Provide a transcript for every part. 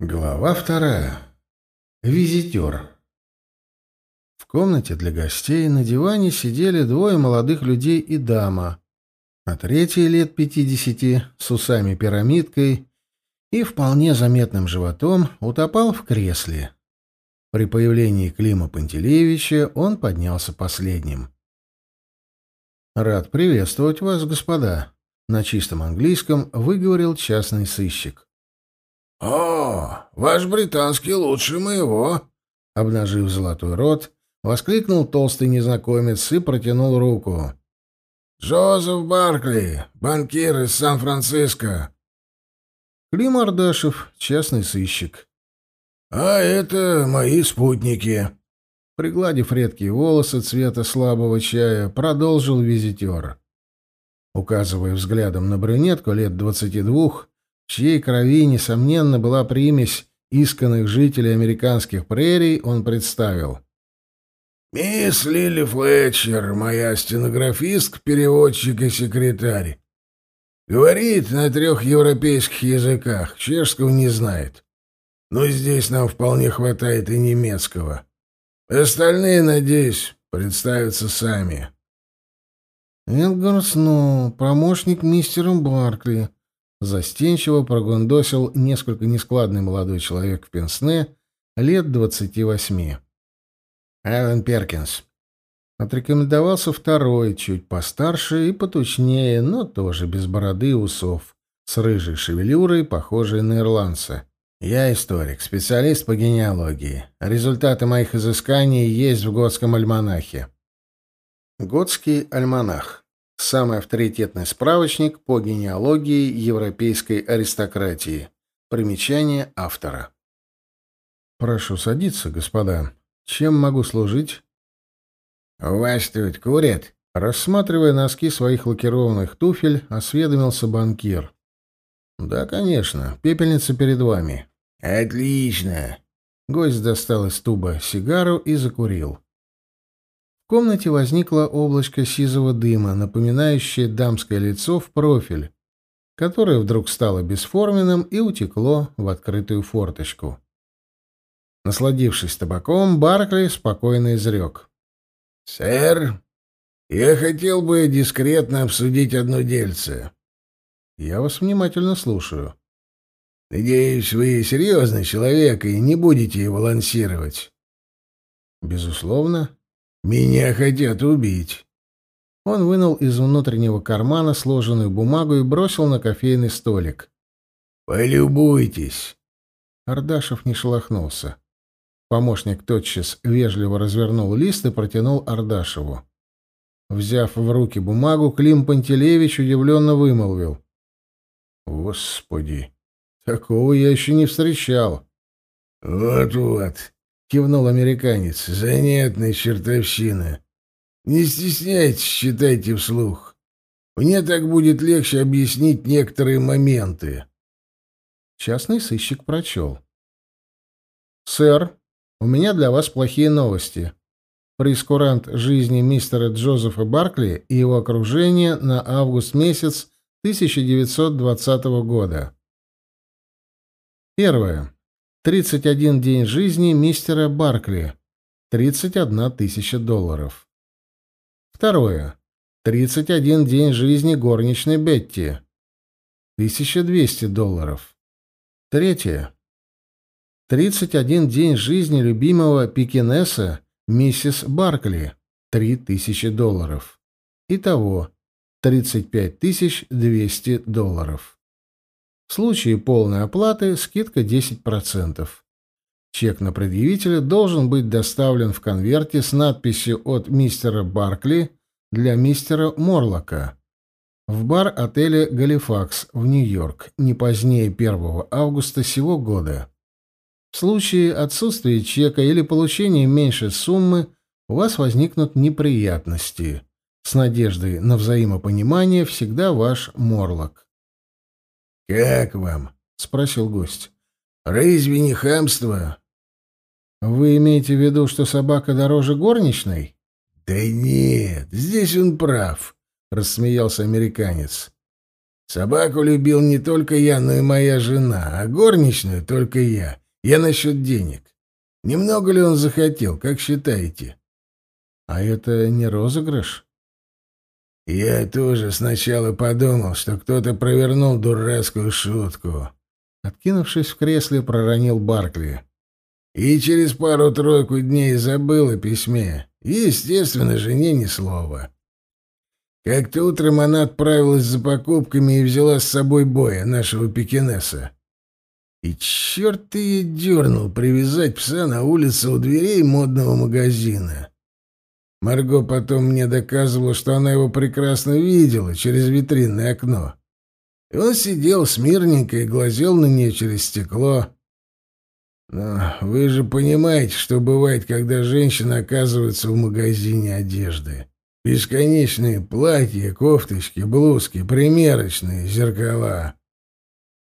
Глава вторая. Визитер. В комнате для гостей на диване сидели двое молодых людей и дама, а третий лет пятидесяти с усами-пирамидкой и вполне заметным животом утопал в кресле. При появлении Клима Пантелеевича он поднялся последним. «Рад приветствовать вас, господа», — на чистом английском выговорил частный сыщик. «О, ваш британский лучше моего!» Обнажив золотой рот, воскликнул толстый незнакомец и протянул руку. «Джозеф Баркли, банкир из Сан-Франциско». Клим Ардашев, частный сыщик. «А это мои спутники». Пригладив редкие волосы цвета слабого чая, продолжил визитер. Указывая взглядом на брюнетку лет двадцати двух, чьей крови, несомненно, была примесь исканных жителей американских прерий, он представил. «Мисс Лили Флетчер, моя стенографистка, переводчик и секретарь. Говорит на трех европейских языках, чешского не знает. Но здесь нам вполне хватает и немецкого. Остальные, надеюсь, представятся сами». «Эдгар Сноу, помощник мистера Баркли», Застенчиво прогундосил несколько нескладный молодой человек в пенсне лет двадцати восьми. «Алан Перкинс». Отрекомендовался второй, чуть постарше и потучнее, но тоже без бороды и усов, с рыжей шевелюрой, похожей на ирландца. «Я историк, специалист по генеалогии. Результаты моих изысканий есть в Готском альманахе». Готский альманах Самый авторитетный справочник по генеалогии европейской аристократии. Примечание автора. Прошу садиться, господа. Чем могу служить? У вас тут курят? Рассматривая носки своих лакированных туфель, осведомился банкир. Да, конечно. Пепельница перед вами. Отлично. Гость достал из туба сигару и закурил. Комнате возникло облачко сизого дыма, напоминающее дамское лицо в профиль, которое вдруг стало бесформенным и утекло в открытую форточку. Насладившись табаком, Баркли спокойно изрек. «Сэр, я хотел бы дискретно обсудить одно дельце». «Я вас внимательно слушаю». «Надеюсь, вы серьезный человек и не будете его лансировать». «Безусловно. «Меня хотят убить». Он вынул из внутреннего кармана сложенную бумагу и бросил на кофейный столик. «Полюбуйтесь». Ардашев не шелохнулся. Помощник тотчас вежливо развернул лист и протянул Ардашеву. Взяв в руки бумагу, Клим Пантелеевич удивленно вымолвил. «Господи, такого я еще не встречал». «Вот-вот, — кивнул американец. «Занятная чертовщина. Не стесняйтесь, читайте вслух. Мне так будет легче объяснить некоторые моменты». Частный сыщик прочел. «Сэр, у меня для вас плохие новости. Прескурант жизни мистера Джозефа Баркли и его окружения на август месяц 1920 года. Первое. 31 день жизни мистера Баркли. 31 тысяча долларов. Второе. 31 день жизни горничной Бетти. 1200 долларов. Третье. 31 день жизни любимого пекинеса миссис Баркли. 3000 долларов. Итого 35 200 долларов. В случае полной оплаты скидка 10%. Чек на предъявителя должен быть доставлен в конверте с надписью от мистера Баркли для мистера Морлока в бар отеля «Галифакс» в Нью-Йорк не позднее 1 августа сего года. В случае отсутствия чека или получения меньшей суммы у вас возникнут неприятности. С надеждой на взаимопонимание всегда ваш Морлок. «Как вам?» — спросил гость. «Разве не хамство?» «Вы имеете в виду, что собака дороже горничной?» «Да нет, здесь он прав», — рассмеялся американец. Собаку любил не только я, но и моя жена, а горничную только я. Я насчет денег. Немного ли он захотел, как считаете? А это не розыгрыш? Я тоже сначала подумал, что кто-то провернул дурацкую шутку. Откинувшись в кресле, проронил Баркли. И через пару-тройку дней забыл о письме. И, естественно, жене ни слова. Как-то утром она отправилась за покупками и взяла с собой боя, нашего пекинеса. И черт ты ее дернул привязать пса на улице у дверей модного магазина. Марго потом мне доказывала, что она его прекрасно видела через витринное окно. И он сидел смирненько и глазел на нее через стекло. Но вы же понимаете, что бывает, когда женщина оказывается в магазине одежды. Бесконечные платья, кофточки, блузки, примерочные, зеркала.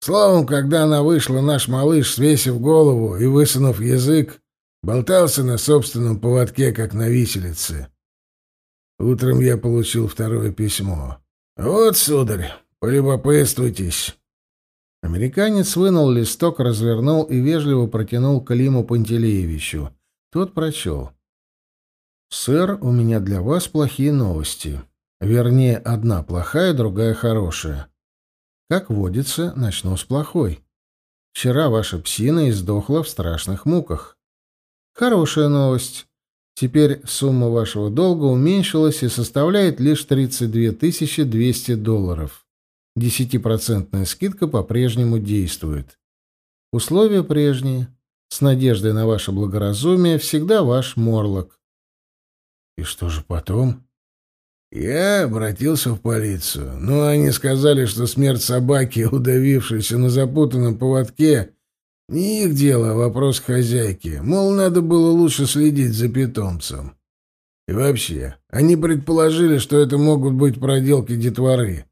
Словом, когда она вышла, наш малыш, свесив голову и высунув язык, болтался на собственном поводке, как на виселице. Утром я получил второе письмо. «Вот, сударь, полюбопытствуйтесь». Американец вынул листок, развернул и вежливо протянул Климу Пантелеевичу. Тот прочел. «Сэр, у меня для вас плохие новости. Вернее, одна плохая, другая хорошая. Как водится, начну с плохой. Вчера ваша псина издохла в страшных муках. Хорошая новость. Теперь сумма вашего долга уменьшилась и составляет лишь 32 200 долларов. Десятипроцентная скидка по-прежнему действует. Условия прежние. С надеждой на ваше благоразумие всегда ваш Морлок. И что же потом? Я обратился в полицию, но они сказали, что смерть собаки, удавившейся на запутанном поводке, не их дело, а вопрос хозяйки. Мол, надо было лучше следить за питомцем. И вообще, они предположили, что это могут быть проделки детворы.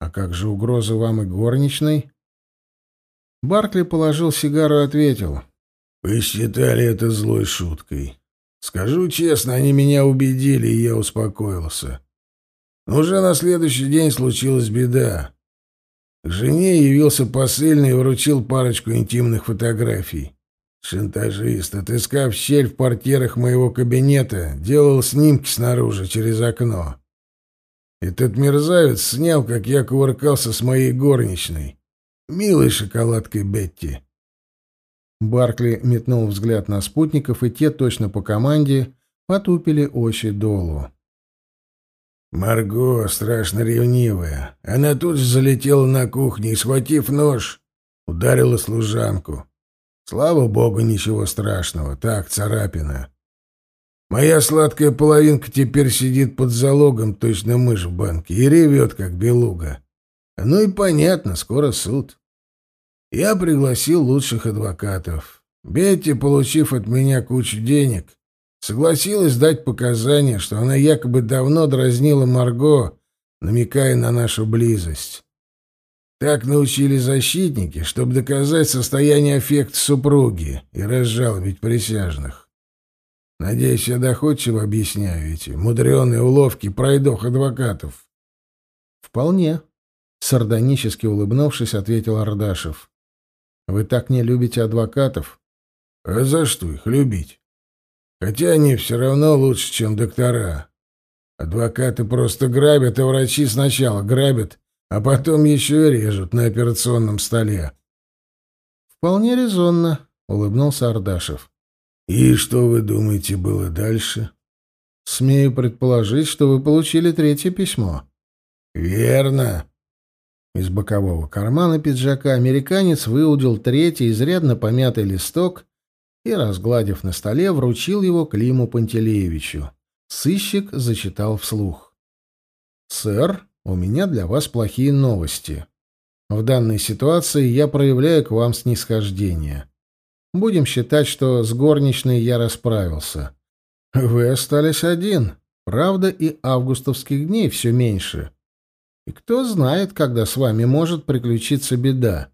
А как же угроза вам и горничной? Баркли положил сигару и ответил. Вы считали это злой шуткой. Скажу честно, они меня убедили, и я успокоился. Но уже на следующий день случилась беда. К жене явился посыльный и вручил парочку интимных фотографий. Шантажист, отыскав щель в портьерах моего кабинета, делал снимки снаружи через окно. Этот мерзавец снял, как я кувыркался с моей горничной, милой шоколадкой Бетти. Баркли метнул взгляд на спутников, и те, точно по команде, потупили очи долу. Марго страшно ревнивая. Она тут же залетела на кухню и, схватив нож, ударила служанку. Слава богу, ничего страшного. Так, царапина. Моя сладкая половинка теперь сидит под залогом, точно мышь в банке, и ревет, как белуга. Ну и понятно, скоро суд. Я пригласил лучших адвокатов. Бетти, получив от меня кучу денег, согласилась дать показания, что она якобы давно дразнила Марго, намекая на нашу близость. Так научили защитники, чтобы доказать состояние аффекта супруги и разжалобить присяжных. Надеюсь, я доходчиво объясняю эти мудреные уловки пройдох адвокатов. — Вполне, — сардонически улыбнувшись, ответил Ардашев. Вы так не любите адвокатов? А за что их любить? Хотя они все равно лучше, чем доктора. Адвокаты просто грабят, а врачи сначала грабят, а потом еще и режут на операционном столе. Вполне резонно, улыбнулся Ардашев. И что вы думаете было дальше? Смею предположить, что вы получили третье письмо. Верно. Из бокового кармана пиджака американец выудил третий изрядно помятый листок и, разгладив на столе, вручил его Климу Пантелеевичу. Сыщик зачитал вслух. «Сэр, у меня для вас плохие новости. В данной ситуации я проявляю к вам снисхождение. Будем считать, что с горничной я расправился. Вы остались один. Правда, и августовских дней все меньше. И кто знает, когда с вами может приключиться беда.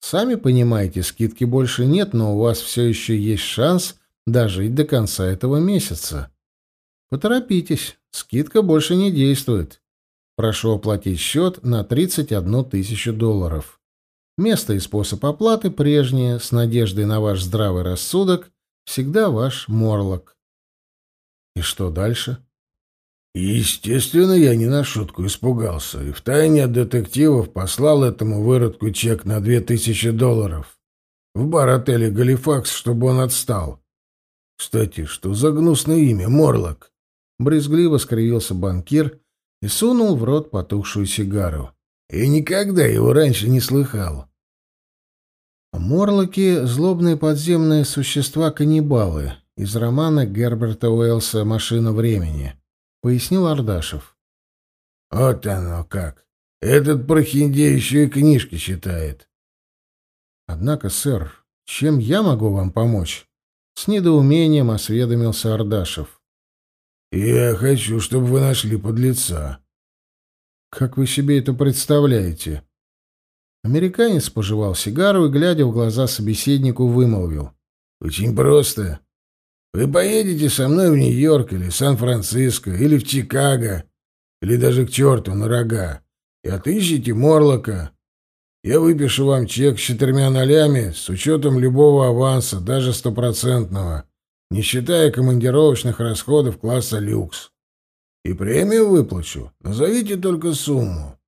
Сами понимаете, скидки больше нет, но у вас все еще есть шанс дожить до конца этого месяца. Поторопитесь, скидка больше не действует. Прошу оплатить счет на 31 тысячу долларов. Место и способ оплаты прежние, с надеждой на ваш здравый рассудок, всегда ваш Морлок. И что дальше? Естественно, я не на шутку испугался и втайне от детективов послал этому выродку чек на две тысячи долларов в бар отеля «Галифакс», чтобы он отстал. Кстати, что за гнусное имя, Морлок? Брезгливо скривился банкир и сунул в рот потухшую сигару. Я никогда его раньше не слыхал. Морлоки — злобные подземные существа-каннибалы из романа Герберта Уэллса «Машина времени», — пояснил Ардашев. Вот оно как. Этот прохиндей еще и книжки читает. Однако, сэр, чем я могу вам помочь? С недоумением осведомился Ардашев. Я хочу, чтобы вы нашли подлеца. Как вы себе это представляете? Американец пожевал сигару и, глядя в глаза собеседнику, вымолвил. Очень просто. Вы поедете со мной в Нью-Йорк или Сан-Франциско, или в Чикаго, или даже к черту на рога, и отыщите Морлока. Я выпишу вам чек с четырьмя нолями с учетом любого аванса, даже стопроцентного, не считая командировочных расходов класса люкс. И премию выплачу. Назовите только сумму.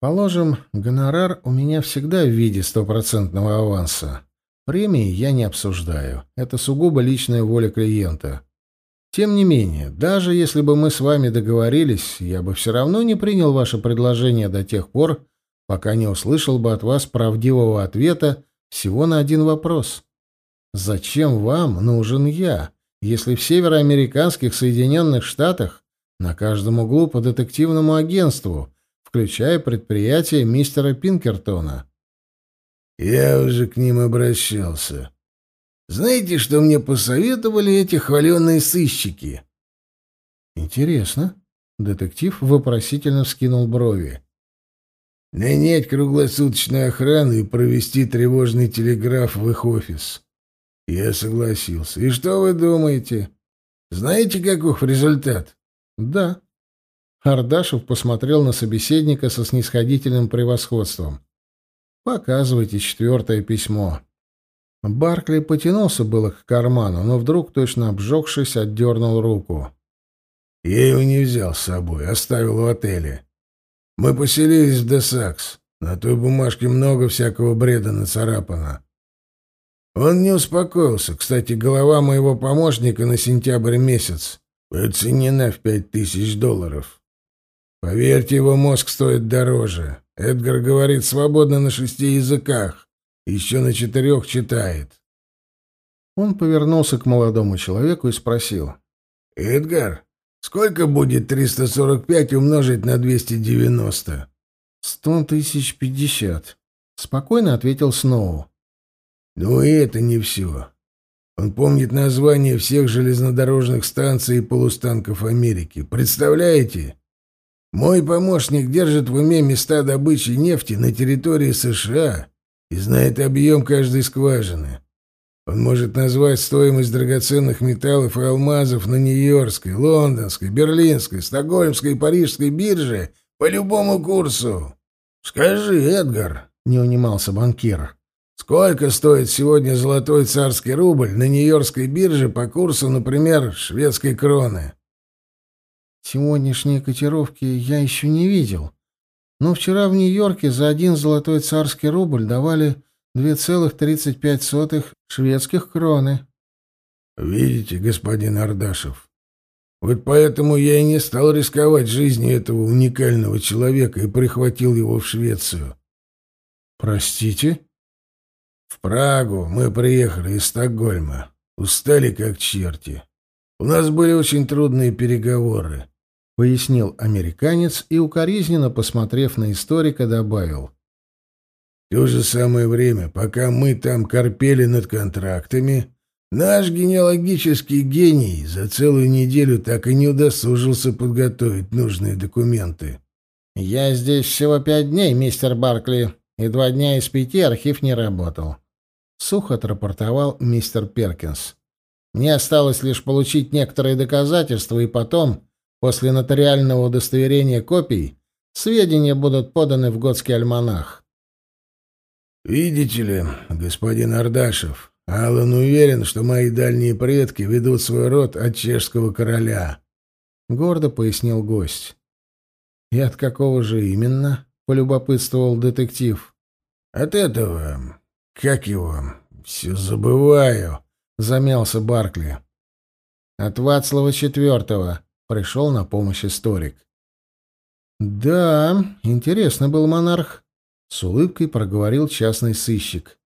Положим, гонорар у меня всегда в виде стопроцентного аванса. Премии я не обсуждаю. Это сугубо личная воля клиента. Тем не менее, даже если бы мы с вами договорились, я бы все равно не принял ваше предложение до тех пор, пока не услышал бы от вас правдивого ответа всего на один вопрос. Зачем вам нужен я, если в североамериканских Соединенных Штатах на каждом углу по детективному агентству, включая предприятие мистера Пинкертона? Я уже к ним обращался. Знаете, что мне посоветовали эти хваленные сыщики? Интересно. Детектив вопросительно вскинул брови. Нанять круглосуточную охрану и провести тревожный телеграф в их офис. Я согласился. И что вы думаете? Знаете, каков результат? Да. Ардашев посмотрел на собеседника со снисходительным превосходством. Показывайте четвертое письмо. Баркли потянулся было к карману, но вдруг, точно обжегшись, отдернул руку. Я его не взял с собой, оставил в отеле. Мы поселились в Десакс. На той бумажке много всякого бреда нацарапано. Он не успокоился. Кстати, голова моего помощника на сентябрь месяц оценена в пять тысяч долларов. Поверьте, его мозг стоит дороже. Эдгар говорит свободно на шести языках. Еще на четырех читает. Он повернулся к молодому человеку и спросил. «Эдгар, Сколько будет 345 умножить на 290? Сто тысяч пятьдесят. Спокойно ответил Сноу. Ну и это не все. Он помнит название всех железнодорожных станций и полустанков Америки. Представляете? Мой помощник держит в уме места добычи нефти на территории США и знает объем каждой скважины. Он может назвать стоимость драгоценных металлов и алмазов на Нью-Йоркской, Лондонской, Берлинской, Стокгольмской и Парижской бирже по любому курсу. Скажи, Эдгар, — не унимался банкир, — сколько стоит сегодня золотой царский рубль на Нью-Йоркской бирже по курсу, например, шведской кроны? Сегодняшние котировки я еще не видел. Но вчера в Нью-Йорке за один золотой царский рубль давали 2,35 шведских кроны. Видите, господин Ардашев, вот поэтому я и не стал рисковать жизнью этого уникального человека и прихватил его в Швецию. Простите? В Прагу мы приехали из Стокгольма. Устали как черти. У нас были очень трудные переговоры, — пояснил американец и, укоризненно посмотрев на историка, добавил. В то же самое время, пока мы там корпели над контрактами, наш генеалогический гений за целую неделю так и не удосужился подготовить нужные документы. «Я здесь всего пять дней, мистер Баркли, и два дня из пяти архив не работал», — сухо отрапортовал мистер Перкинс. «Мне осталось лишь получить некоторые доказательства и потом После нотариального удостоверения копий сведения будут поданы в Готский альманах. «Видите ли, господин Ардашев, Аллан уверен, что мои дальние предки ведут свой род от чешского короля», — гордо пояснил гость. «И от какого же именно?» — полюбопытствовал детектив. «От этого... Как его? Все забываю», — замялся Баркли. «От Вацлава IV», — пришел на помощь историк. «Да, интересно был монарх», — с улыбкой проговорил частный сыщик.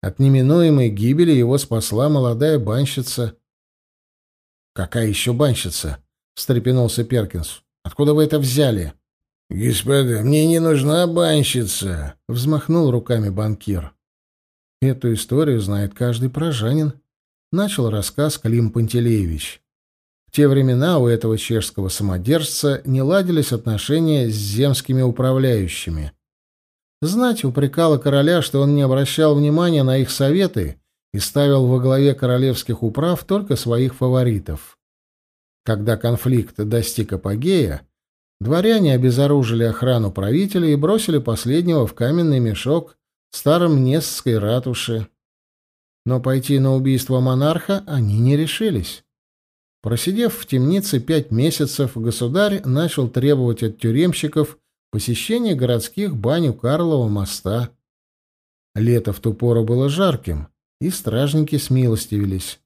От неминуемой гибели его спасла молодая банщица. «Какая еще банщица?» — встрепенулся Перкинс. «Откуда вы это взяли?» «Господа, мне не нужна банщица», — взмахнул руками банкир. «Эту историю знает каждый прожанин», — начал рассказ Клим Пантелеевич. В те времена у этого чешского самодержца не ладились отношения с земскими управляющими. Знать упрекала короля, что он не обращал внимания на их советы и ставил во главе королевских управ только своих фаворитов. Когда конфликт достиг апогея, Дворяне обезоружили охрану правителя и бросили последнего в каменный мешок в старом Несской ратуше. Но пойти на убийство монарха они не решились. Просидев в темнице пять месяцев, государь начал требовать от тюремщиков посещения городских бань у Карлова моста. Лето в ту пору было жарким, и стражники смилостивились.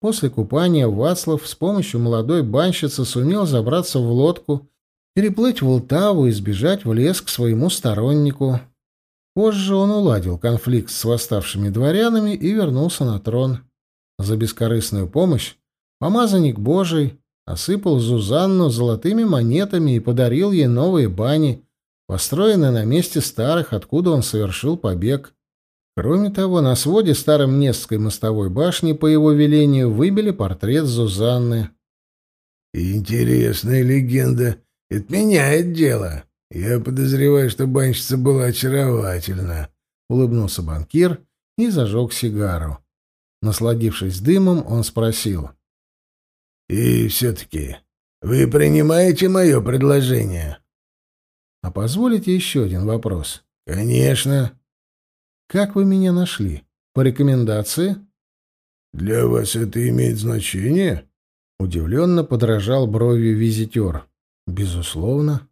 После купания Вацлав с помощью молодой банщицы сумел забраться в лодку переплыть в Ултаву и сбежать в лес к своему стороннику. Позже он уладил конфликт с восставшими дворянами и вернулся на трон. За бескорыстную помощь помазанник Божий осыпал Зузанну золотыми монетами и подарил ей новые бани, построенные на месте старых, откуда он совершил побег. Кроме того, на своде старом Нестской мостовой башни по его велению выбили портрет Зузанны. «Интересная легенда», это меняет дело. Я подозреваю, что банщица была очаровательна. Улыбнулся банкир и зажег сигару. Насладившись дымом, он спросил. «И все-таки вы принимаете мое предложение?» «А позволите еще один вопрос?» «Конечно». «Как вы меня нашли? По рекомендации?» «Для вас это имеет значение?» Удивленно подражал бровью визитер. Безусловно.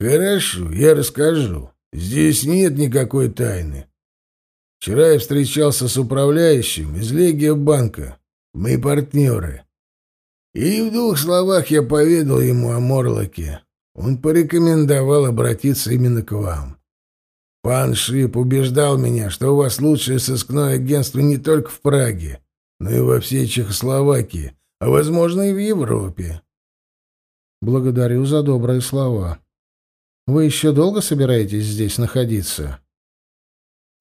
Хорошо, я расскажу. Здесь нет никакой тайны. Вчера я встречался с управляющим из Легия банка. Мы партнеры. И в двух словах я поведал ему о Морлоке. Он порекомендовал обратиться именно к вам. Пан Шип убеждал меня, что у вас лучшее сыскное агентство не только в Праге, но и во всей Чехословакии, а, возможно, и в Европе. Благодарю за добрые слова. Вы еще долго собираетесь здесь находиться?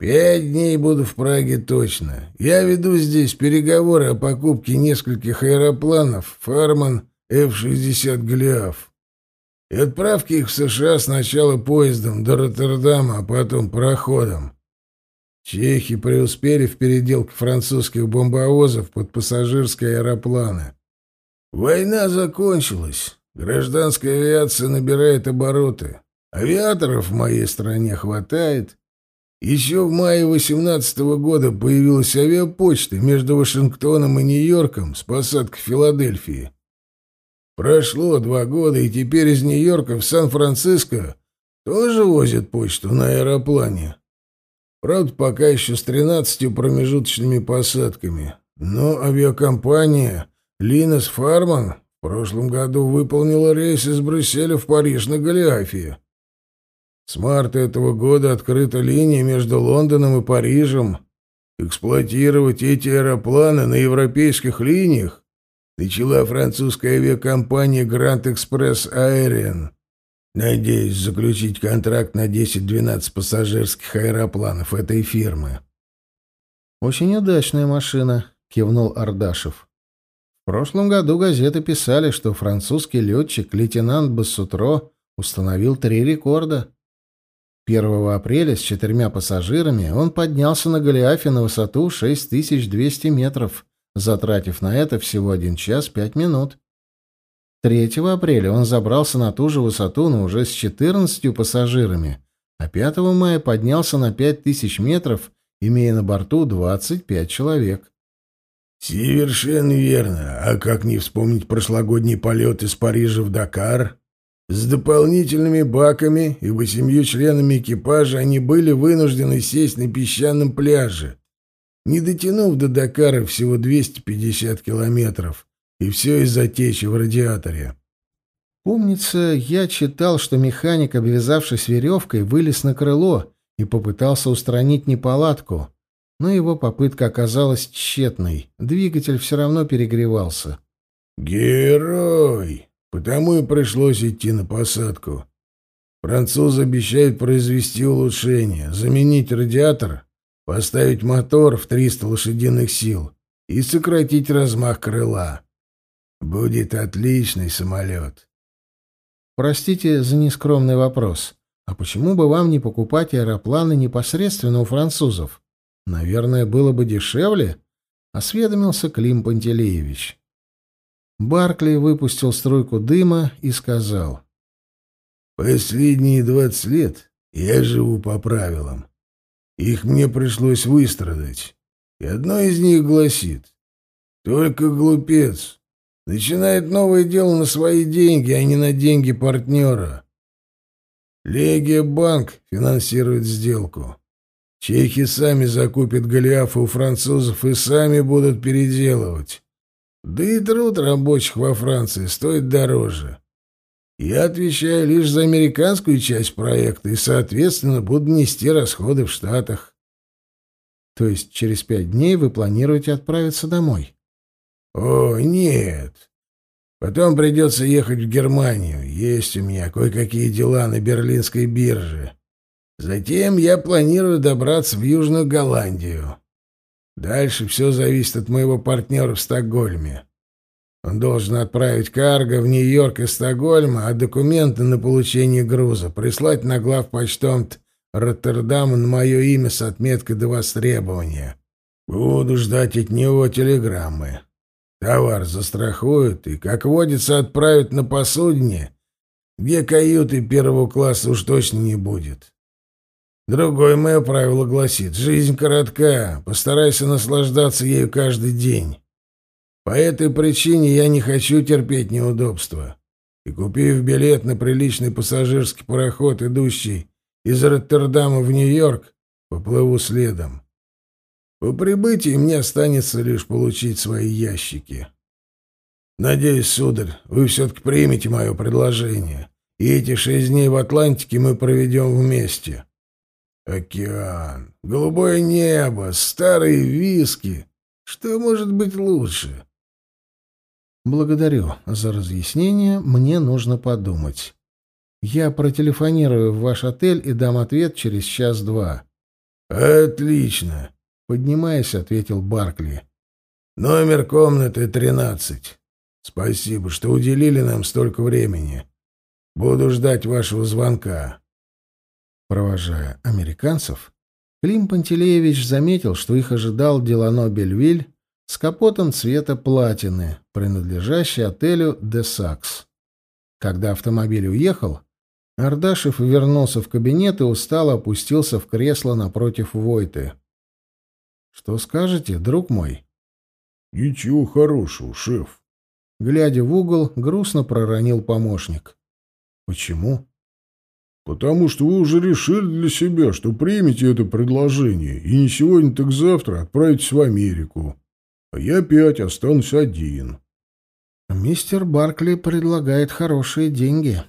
Пять дней буду в Праге точно. Я веду здесь переговоры о покупке нескольких аэропланов Фарман F-60 Голиаф и отправке их в США сначала поездом до Роттердама, а потом пароходом. Чехи преуспели в переделке французских бомбовозов под пассажирские аэропланы. Война закончилась. Гражданская авиация набирает обороты. Авиаторов в моей стране хватает. Еще в мае 18 -го года появилась авиапочта между Вашингтоном и Нью-Йорком с посадкой Филадельфии. Прошло два года, и теперь из Нью-Йорка в Сан-Франциско тоже возят почту на аэроплане. Правда, пока еще с 13 промежуточными посадками. Но авиакомпания «Линос Фарман» В прошлом году выполнила рейс из Брюсселя в Париж на Голиафе. С марта этого года открыта линия между Лондоном и Парижем. Эксплуатировать эти аэропланы на европейских линиях начала французская авиакомпания Grand Express Aerian. Надеюсь заключить контракт на 10-12 пассажирских аэропланов этой фирмы. «Очень удачная машина», — кивнул Ардашев. В прошлом году газеты писали, что французский летчик лейтенант Бассутро установил три рекорда. 1 апреля с четырьмя пассажирами он поднялся на Голиафе на высоту 6200 метров, затратив на это всего 1 час 5 минут. 3 апреля он забрался на ту же высоту, но уже с 14 пассажирами, а 5 мая поднялся на 5000 метров, имея на борту 25 человек. «Совершенно верно. А как не вспомнить прошлогодний полет из Парижа в Дакар?» С дополнительными баками и восемью членами экипажа они были вынуждены сесть на песчаном пляже, не дотянув до Дакара всего 250 километров, и все из-за течи в радиаторе. Помнится, я читал, что механик, обвязавшись веревкой, вылез на крыло и попытался устранить неполадку, но его попытка оказалась тщетной, двигатель все равно перегревался. «Герой!» Потому и пришлось идти на посадку. Французы обещают произвести улучшение, заменить радиатор, поставить мотор в 300 лошадиных сил и сократить размах крыла. Будет отличный самолет. Простите за нескромный вопрос. А почему бы вам не покупать аэропланы непосредственно у французов? Наверное, было бы дешевле, осведомился Клим Пантелеевич. Баркли выпустил струйку дыма и сказал. «Последние двадцать лет я живу по правилам. Их мне пришлось выстрадать. И одно из них гласит. Только глупец начинает новое дело на свои деньги, а не на деньги партнера. Легия Банк финансирует сделку. Чехи сами закупят Голиафа у французов и сами будут переделывать. Да и труд рабочих во Франции стоит дороже. Я отвечаю лишь за американскую часть проекта и, соответственно, буду нести расходы в Штатах. То есть через пять дней вы планируете отправиться домой? О, нет. Потом придется ехать в Германию. Есть у меня кое-какие дела на берлинской бирже. Затем я планирую добраться в Южную Голландию. Дальше все зависит от моего партнера в Стокгольме. Он должен отправить карго в Нью-Йорк и Стокгольм, а документы на получение груза прислать на главпочтомт Роттердама на мое имя с отметкой до востребования. Буду ждать от него телеграммы. Товар застрахуют и, как водится, отправят на посудне, где каюты первого класса уж точно не будет. Другое мое правило гласит, жизнь коротка, постарайся наслаждаться ею каждый день. По этой причине я не хочу терпеть неудобства. И купив билет на приличный пассажирский пароход, идущий из Роттердама в Нью-Йорк, поплыву следом. По прибытии мне останется лишь получить свои ящики. Надеюсь, сударь, вы все-таки примете мое предложение, и эти шесть дней в Атлантике мы проведем вместе. Океан, голубое небо, старые виски. Что может быть лучше? Благодарю за разъяснение. Мне нужно подумать. Я протелефонирую в ваш отель и дам ответ через час-два. Отлично, поднимаясь, ответил Баркли. Номер комнаты тринадцать. Спасибо, что уделили нам столько времени. Буду ждать вашего звонка. Провожая американцев, Клим Пантелеевич заметил, что их ожидал Делано Бельвиль с капотом цвета платины, принадлежащий отелю «Де Сакс». Когда автомобиль уехал, Ардашев вернулся в кабинет и устало опустился в кресло напротив Войты. «Что скажете, друг мой?» «Ничего хорошего, шеф». Глядя в угол, грустно проронил помощник. «Почему?» Потому что вы уже решили для себя, что примете это предложение, и не сегодня, так завтра отправитесь в Америку. А я опять останусь один. Мистер Баркли предлагает хорошие деньги.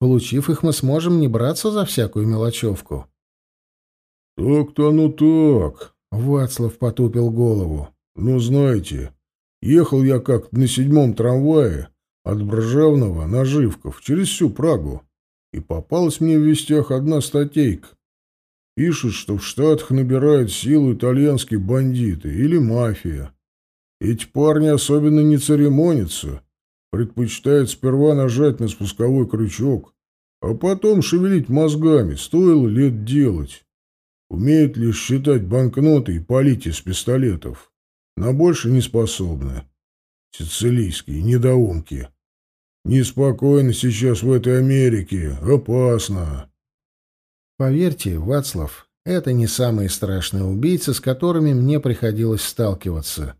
Получив их, мы сможем не браться за всякую мелочевку. Так-то оно так. Вацлав потупил голову. Ну, знаете, ехал я как на седьмом трамвае от Бржавного на Живков через всю Прагу. И попалась мне в вестях одна статейка. Пишут, что в Штатах набирают силу итальянские бандиты или мафия. Эти парни особенно не церемонятся, предпочитают сперва нажать на спусковой крючок, а потом шевелить мозгами, стоило лет делать. Умеют лишь считать банкноты и палить из пистолетов. На больше не способны. Сицилийские недоумки. Неспокойно сейчас в этой Америке. Опасно. Поверьте, Вацлав, это не самые страшные убийцы, с которыми мне приходилось сталкиваться.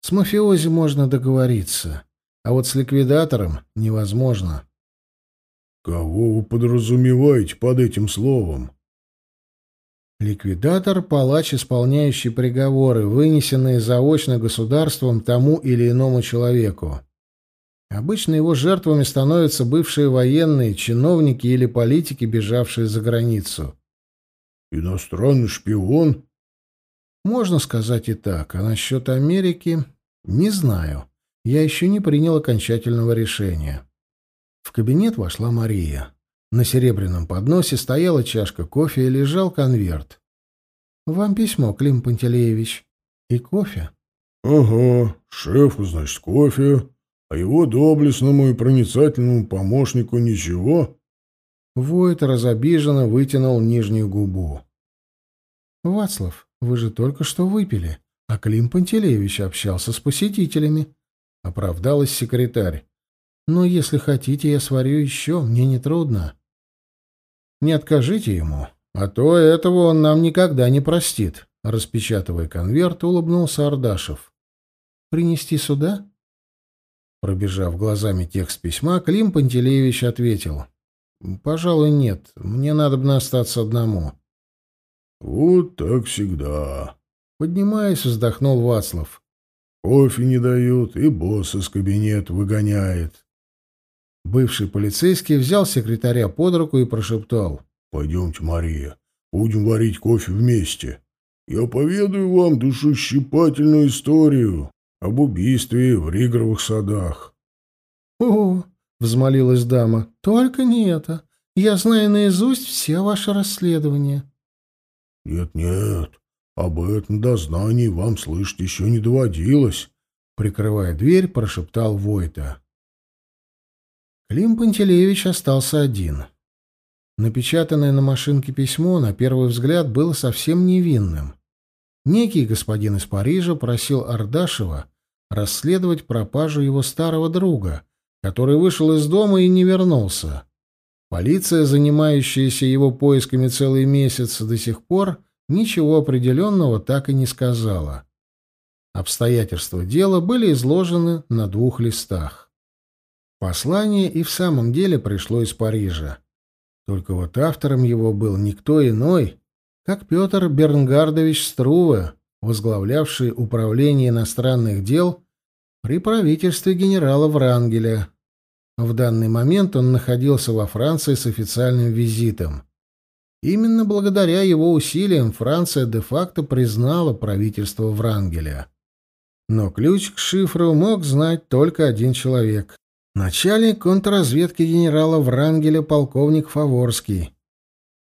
С мафиози можно договориться, а вот с ликвидатором невозможно. Кого вы подразумеваете под этим словом? Ликвидатор — палач, исполняющий приговоры, вынесенные заочно государством тому или иному человеку. Обычно его жертвами становятся бывшие военные, чиновники или политики, бежавшие за границу. Иностранный шпион? Можно сказать и так. А насчет Америки не знаю. Я еще не принял окончательного решения. В кабинет вошла Мария. На серебряном подносе стояла чашка кофе и лежал конверт. «Вам письмо, Клим Пантелеевич. И кофе?» «Ага, шефу, значит, кофе, а его доблестному и проницательному помощнику ничего?» Войт разобиженно вытянул нижнюю губу. «Вацлав, вы же только что выпили, а Клим Пантелеевич общался с посетителями», — оправдалась секретарь. «Но если хотите, я сварю еще, мне не трудно». «Не откажите ему, а то этого он нам никогда не простит», — распечатывая конверт, улыбнулся Ардашев. «Принести сюда?» Пробежав глазами текст письма, Клим Пантелеевич ответил. «Пожалуй, нет. Мне надо бы остаться одному». «Вот так всегда». Поднимаясь, вздохнул Вацлав. «Кофе не дают, и босс из кабинета выгоняет». Бывший полицейский взял секретаря под руку и прошептал. «Пойдемте, Мария, будем варить кофе вместе. Я поведаю вам душещипательную историю об убийстве в Ригровых садах». «О, — взмолилась дама. — Только не это. Я знаю наизусть все ваши расследования. «Нет, — Нет-нет, об этом дознании вам слышать еще не доводилось, — прикрывая дверь, прошептал Войта. Клим Пантелеевич остался один. Напечатанное на машинке письмо, на первый взгляд, было совсем невинным. Некий господин из Парижа просил Ардашева расследовать пропажу его старого друга — который вышел из дома и не вернулся. Полиция, занимающаяся его поисками целый месяц до сих пор, ничего определенного так и не сказала. Обстоятельства дела были изложены на двух листах. Послание и в самом деле пришло из Парижа. Только вот автором его был никто иной, как Петр Бернгардович Струве, возглавлявший управление иностранных дел при правительстве генерала Врангеля, в данный момент он находился во Франции с официальным визитом. Именно благодаря его усилиям Франция де-факто признала правительство Врангеля. Но ключ к шифру мог знать только один человек. Начальник контрразведки генерала Врангеля полковник Фаворский.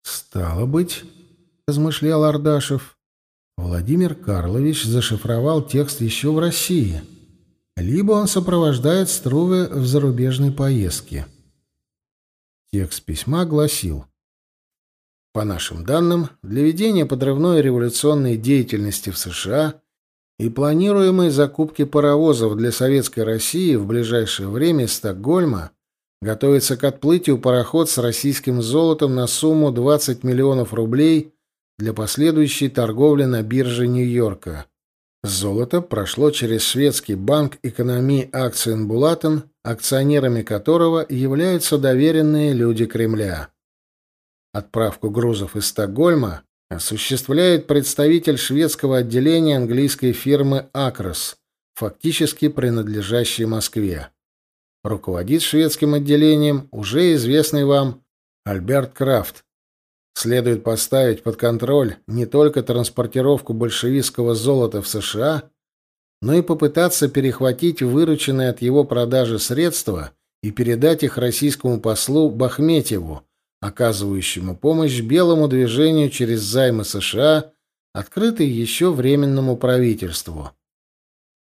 «Стало быть», — размышлял Ардашев, — Владимир Карлович зашифровал текст еще в России — либо он сопровождает Струве в зарубежной поездке. Текст письма гласил По нашим данным, для ведения подрывной революционной деятельности в США и планируемой закупки паровозов для Советской России в ближайшее время из Стокгольма готовится к отплытию пароход с российским золотом на сумму 20 миллионов рублей для последующей торговли на бирже Нью-Йорка. Золото прошло через шведский банк экономии Акциенбулатен, акционерами которого являются доверенные люди Кремля. Отправку грузов из Стокгольма осуществляет представитель шведского отделения английской фирмы «Акрос», фактически принадлежащей Москве. Руководит шведским отделением уже известный вам Альберт Крафт, Следует поставить под контроль не только транспортировку большевистского золота в США, но и попытаться перехватить вырученные от его продажи средства и передать их российскому послу Бахметьеву, оказывающему помощь белому движению через займы США, открытые еще временному правительству.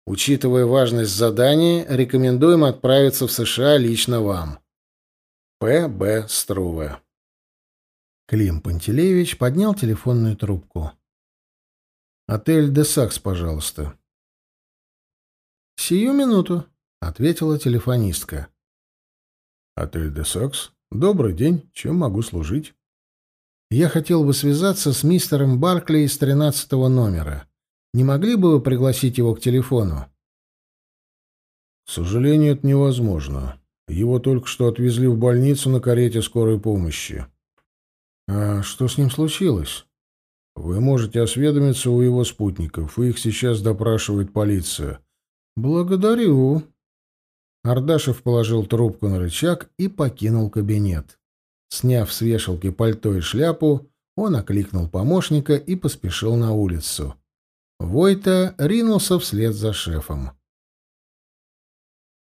Учитывая важность задания, рекомендуем отправиться в США лично вам. П. Б. Струве Клим Пантелеевич поднял телефонную трубку. «Отель «Де Сакс», пожалуйста». «Сию минуту», — ответила телефонистка. Отель «Десакс». Добрый день. Чем могу служить? Я хотел бы связаться с мистером Баркли из тринадцатого номера. Не могли бы вы пригласить его к телефону? К сожалению, это невозможно. Его только что отвезли в больницу на карете скорой помощи. А что с ним случилось? Вы можете осведомиться у его спутников. Их сейчас допрашивает полиция. Благодарю. Ардашев положил трубку на рычаг и покинул кабинет. Сняв с вешалки пальто и шляпу, он окликнул помощника и поспешил на улицу. Войта ринулся вслед за шефом.